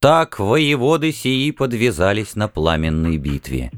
Так воеводы сии подвязались на пламенной битве.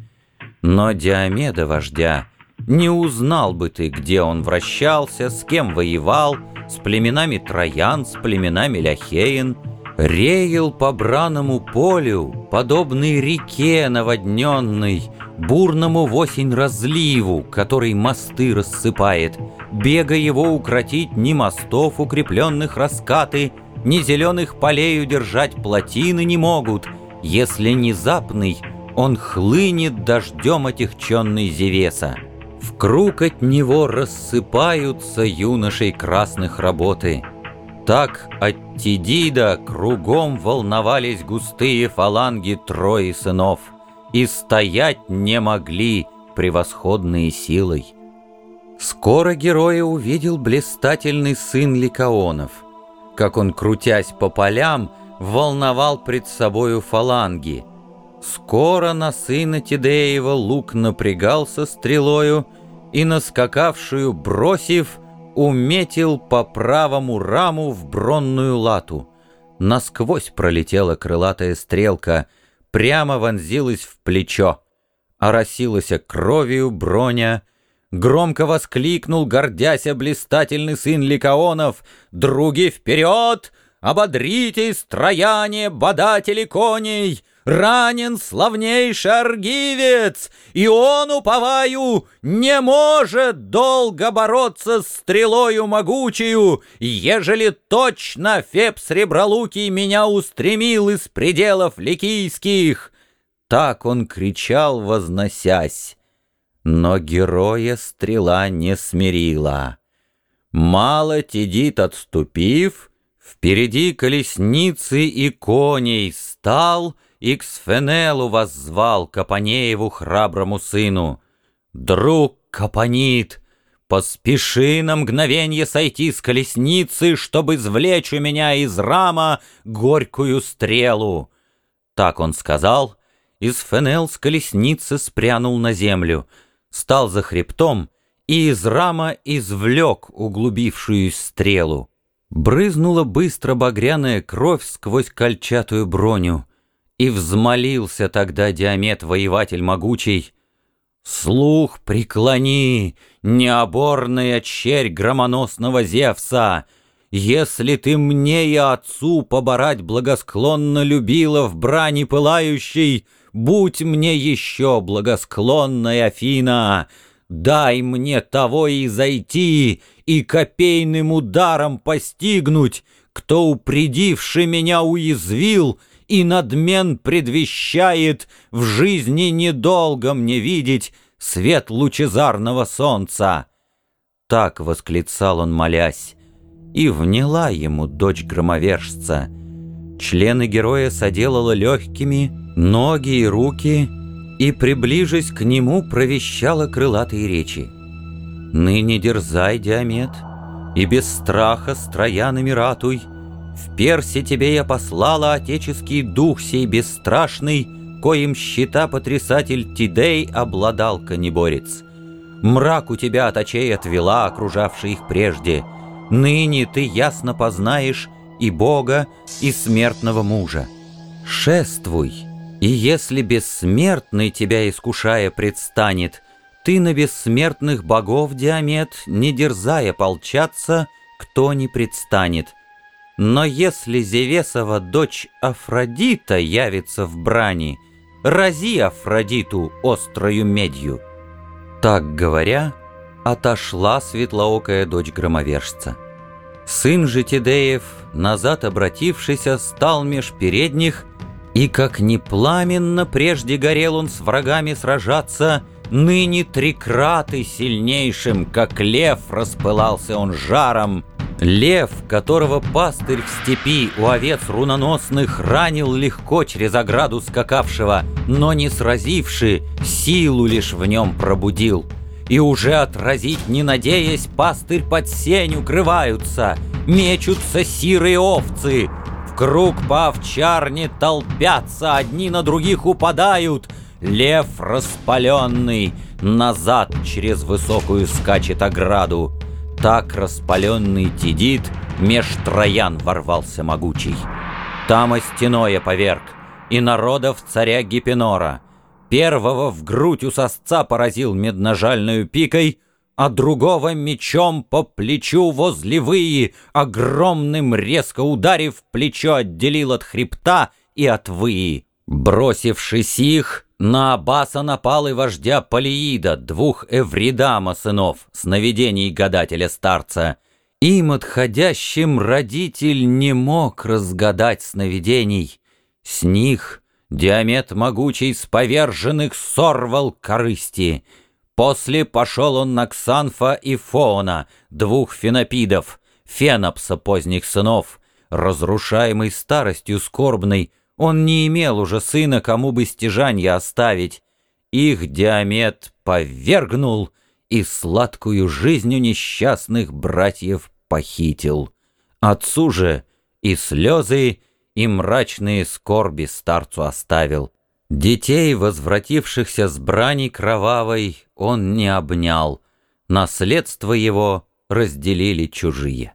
Но Диомеда вождя не узнал бы ты, где он вращался, с кем воевал, с племенами Троян, с племенами Ляхеин, реял по браному полю, подобный реке наводненной, бурному в осень разливу, который мосты рассыпает, бега его укротить ни мостов, укрепленных раскаты, ни зеленых полей удержать плотины не могут, если внезапный он хлынет дождем отягченный Зевеса. В круг от него рассыпаются юношей красных работы. Так от Тидида кругом волновались густые фаланги трои сынов, и стоять не могли превосходные силой. Скоро героя увидел блистательный сын Ликаонов — как он, крутясь по полям, волновал пред собою фаланги. Скоро на сына Тидеева лук напрягался стрелою и, наскакавшую бросив, уметил по правому раму в бронную лату. Насквозь пролетела крылатая стрелка, прямо вонзилась в плечо, оросилась кровью броня, Громко воскликнул, гордяся блистательный сын Ликаонов, «Други вперед! Ободритесь, трояне, бодатели коней! Ранен славнейший аргивец, и он, уповаю, не может долго бороться с стрелою могучую, ежели точно Феб Сребролукий меня устремил из пределов ликийских!» Так он кричал, возносясь. Но героя стрела не смирила. Мало Тедит отступив, Впереди колесницы и коней стал И к Сфенелу воззвал Капанееву храброму сыну. «Друг Капанит, поспеши на мгновенье сойти с колесницы, Чтобы извлечь у меня из рама горькую стрелу». Так он сказал, и Сфенел с колесницы спрянул на землю — стал за хребтом и из рама извлек углубившую стрелу. Брызнула быстро багряная кровь сквозь кольчатую броню, и взмолился тогда Диамет, воеватель могучий, «Слух преклони, необорная черь громоносного Зевса!» Если ты мне и отцу поборать благосклонно любила в брани пылающей, Будь мне еще благосклонной Афина, Дай мне того и зайти, и копейным ударом постигнуть, Кто, упредивший меня, уязвил, и надмен предвещает В жизни недолго мне видеть свет лучезарного солнца. Так восклицал он, молясь, и вняла ему дочь громовержца. Члены героя соделала легкими, ноги и руки, и, приближись к нему, провещала крылатые речи. «Ныне дерзай, Диамет, и без страха с троянами ратуй. В Персе тебе я послала отеческий дух сей бесстрашный, коим щита потрясатель Тидей обладал конеборец. Мрак у тебя от очей отвела, окружавший их прежде. Ныне ты ясно познаешь и Бога, и смертного мужа. Шествуй!» И если бессмертный тебя искушая предстанет, Ты на бессмертных богов, Диамет, не дерзая полчаться, кто не предстанет. Но если Зевесова дочь Афродита явится в брани, Рази Афродиту острою медью. Так говоря, отошла светлоокая дочь громовержца. Сын же Тидеев, назад обратившийся, стал меж передних и как не пламенно прежде горел он с врагами сражаться, Ныне трикраты сильнейшим, как лев, распылался он жаром. Лев, которого пастырь в степи у овец руноносных ранил легко через ограду скакавшего, но не сразивши, силу лишь в нем пробудил. И уже отразить не надеясь, пастырь под сень укрываются, мечутся сирые овцы, Круг по овчарне толпятся, одни на других упадают. Лев распаленный назад через высокую скачет ограду. Так распаленный Тидит меж троян ворвался могучий. Там остяное поверг, и народов царя Гипенора. Первого в грудь у сосца поразил медножальную пикой, а другого мечом по плечу возле выи, огромным резко ударив, плечо отделил от хребта и от выи. Бросившись их, на Абаса напал и вождя Полиида, двух Эвридама сынов, сновидений гадателя-старца. Им отходящим родитель не мог разгадать сновидений. С них Диамет могучий с поверженных сорвал корысти. После пошел он на Ксанфа и Фоона, двух фенопидов, Фенопса поздних сынов, разрушаемый старостью скорбной, он не имел уже сына, кому бы стяжанье оставить. Их Диамет повергнул и сладкую жизнью несчастных братьев похитил. Отцу же и слезы, и мрачные скорби старцу оставил. Детей, возвратившихся с брани кровавой, он не обнял. Наследство его разделили чужие.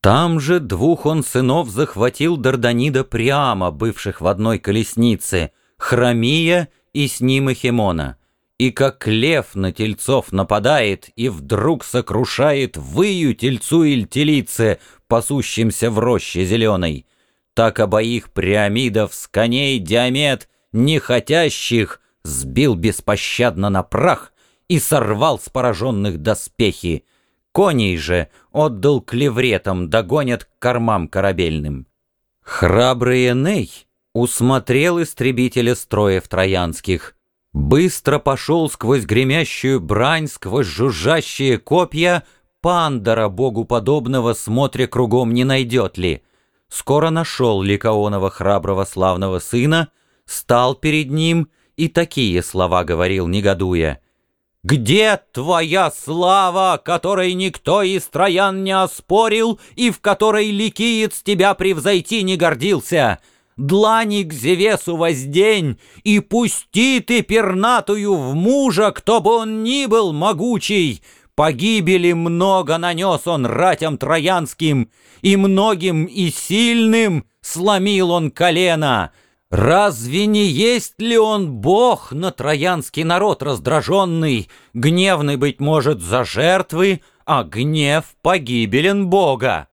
Там же двух он сынов захватил Дарданида Приама, бывших в одной колеснице, Храмия и с ним Эхемона. И как лев на тельцов нападает и вдруг сокрушает выю тельцу или телице, пасущимся в роще зеленой, так обоих Приамидов с коней Диамет, нехотящих, сбил беспощадно на прах и сорвал с пораженных доспехи, Коней же отдал клевретам, догонят к кормам корабельным. Храбрый Эней усмотрел истребителя строев троянских, быстро пошел сквозь гремящую брань, сквозь жужжащие копья, пандора богу подобного, смотря кругом не найдет ли. Скоро нашел Ликаонова храброго славного сына, стал перед ним и такие слова говорил, негодуя — где твоя слава, которой никто из троян не оспорил и в которой ликиец тебя превзойти не гордился? Длани к Зевесу воздень, и пусти ты пернатую в мужа, кто бы он ни был могучий. Погибели много нанес он ратям троянским, и многим и сильным сломил он колено. Разве не есть ли он Бог на троянский народ раздраженный, гневный, быть может, за жертвы, а гнев погибелен Бога?